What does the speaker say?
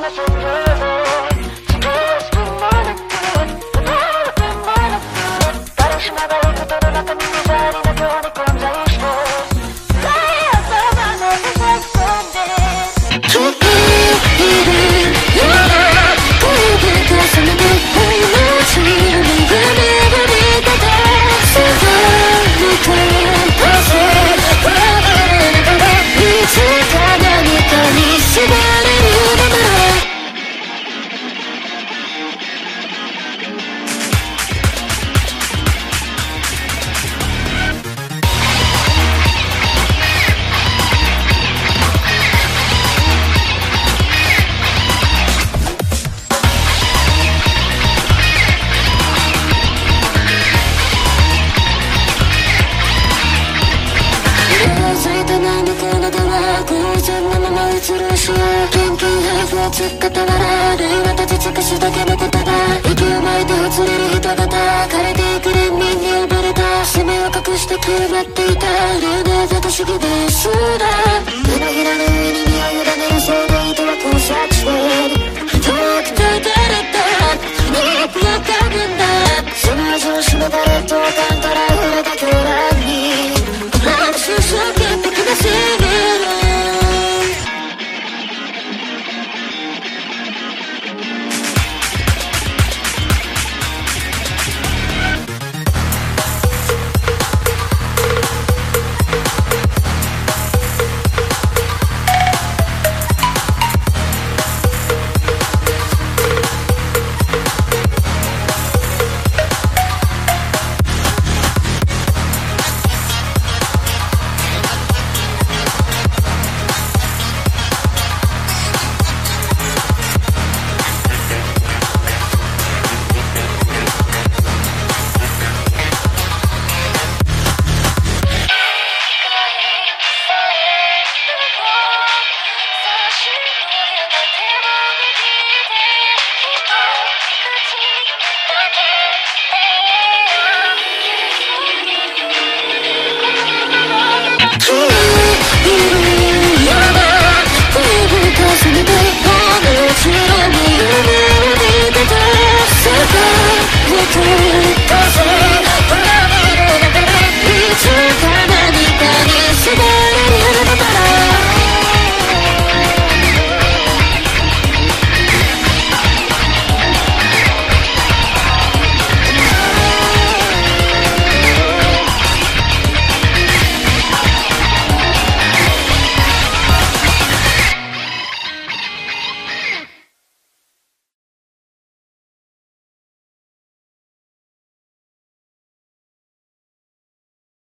I'm nadal, która na tym nie zari, はつっかたわらるまた実くすだけの言葉息を巻いてほつれる人型枯れていく連綿に溺れた攻めを隠してくるまっていたルーナーだと主義ですだ手のひらの上に身を委ねるそうな糸は交錯して遠くて出れた君に浮かぶんだその味を占めた劣等感から触れた狂乱に Ooh.